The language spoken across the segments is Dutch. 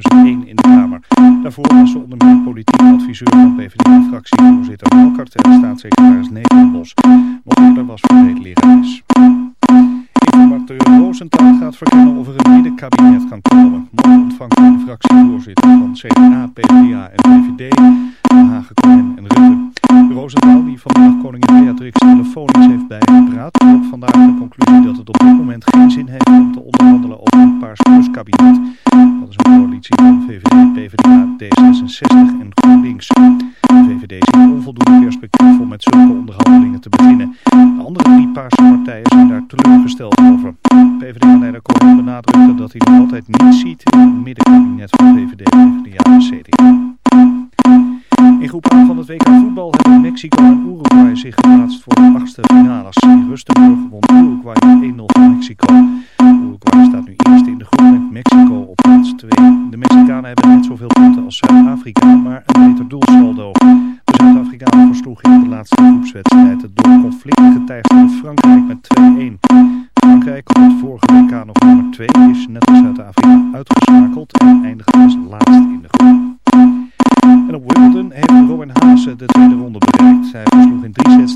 2001 in de Kamer. Daarvoor was ze onder meer politiek adviseur van PvdA-fractievoorzitter Volkert en staatssecretaris Nederlands. Nog eerder was verleden lerares. Informateur Roosentaal gaat verkennen of er een middenkabinet kan komen.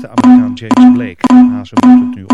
De Amerikaan James Blake. ASO moet het nu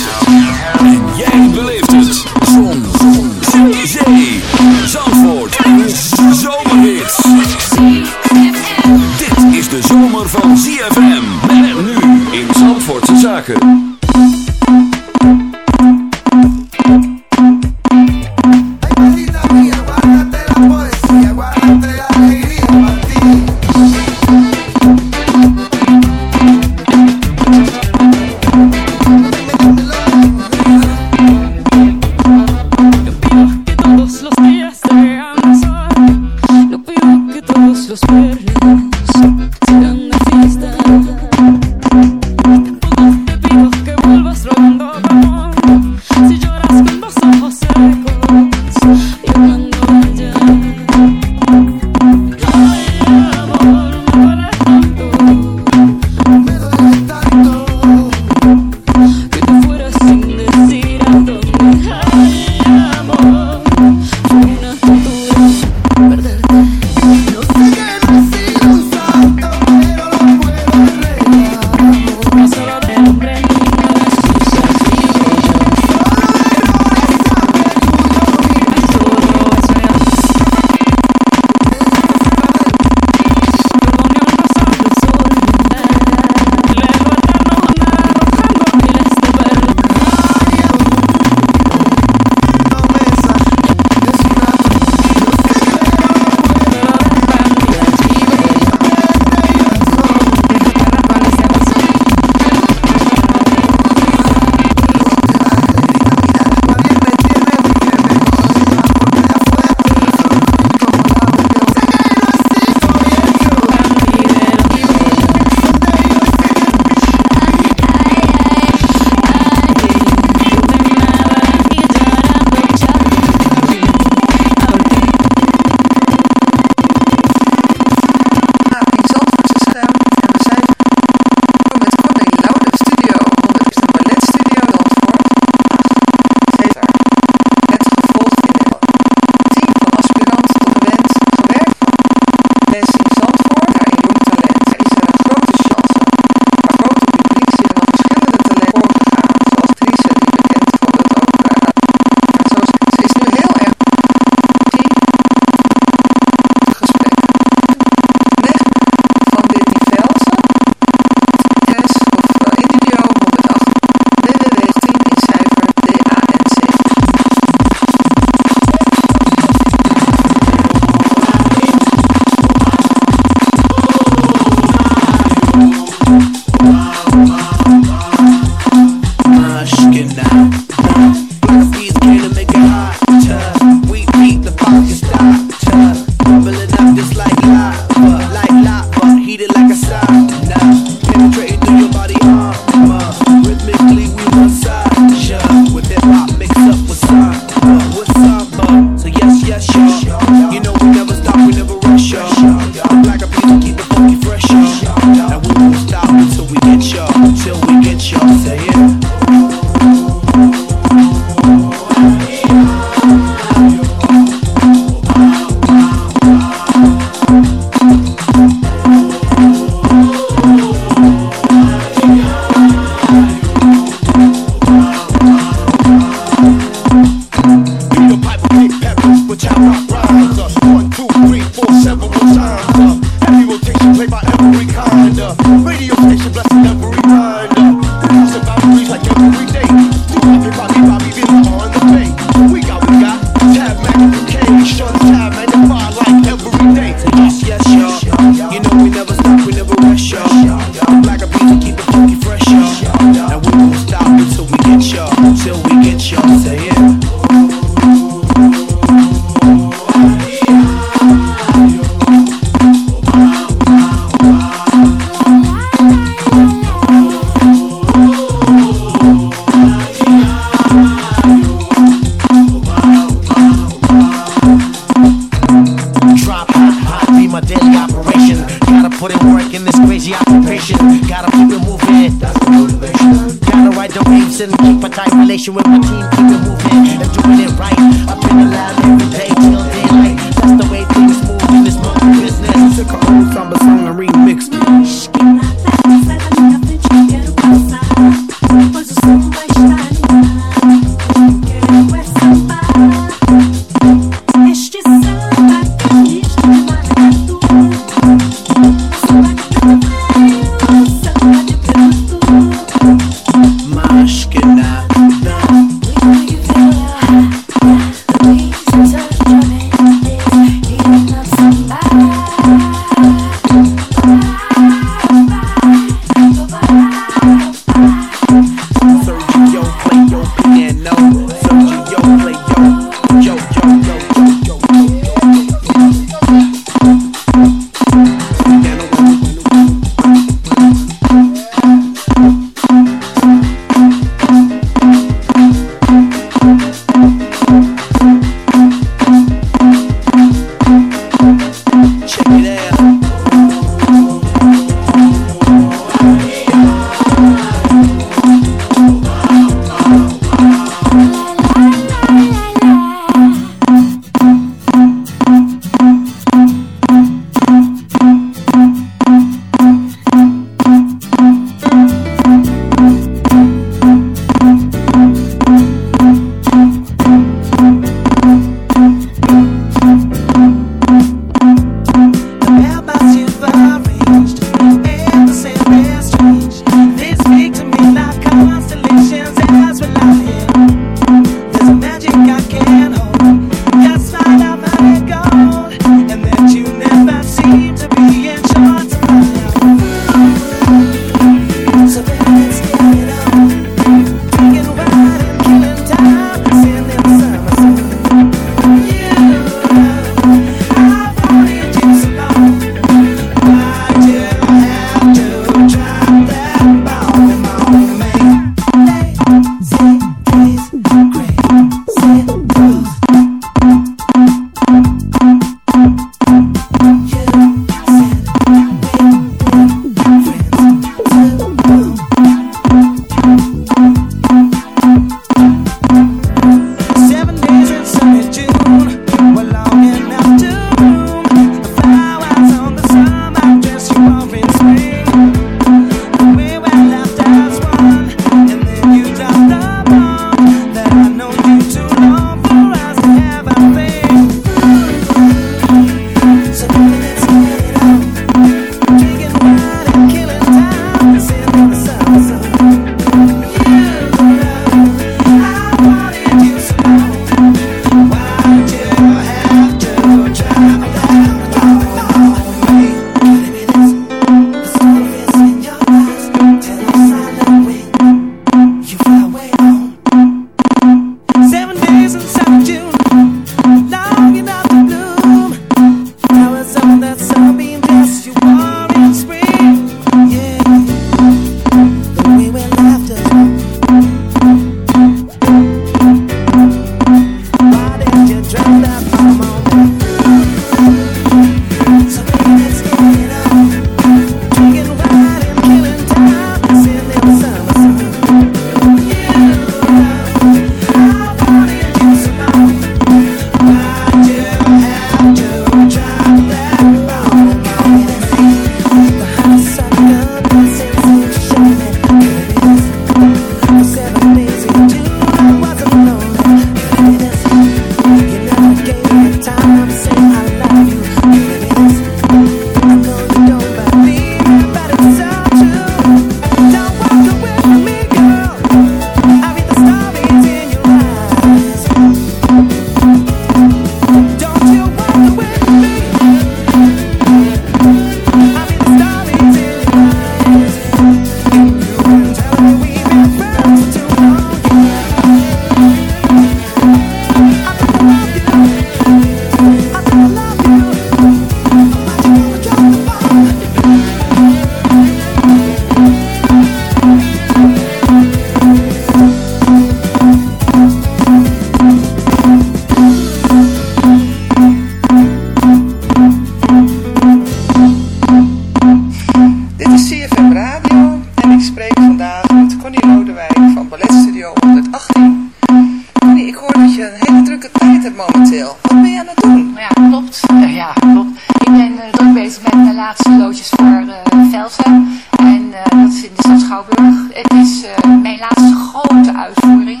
in de stad Schouwburg. Het is eh, mijn laatste grote uitvoering.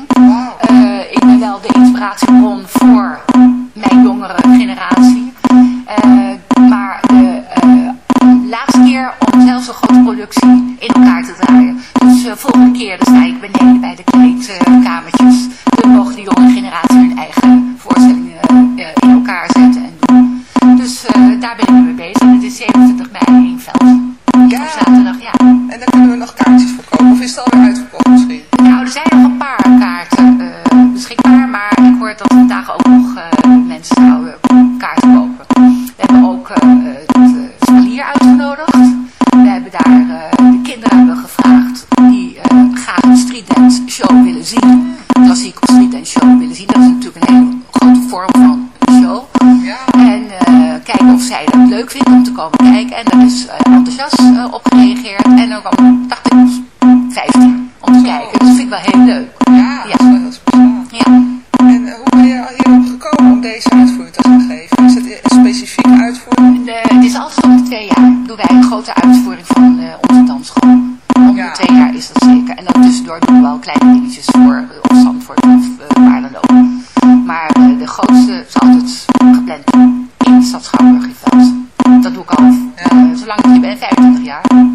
Eh, ik ben wel de inspiratiebron Maar de grootste is altijd gepland in Stad Schouwburg in Veld. Dat doe ik al eh, zolang ik hier ben, 25 jaar.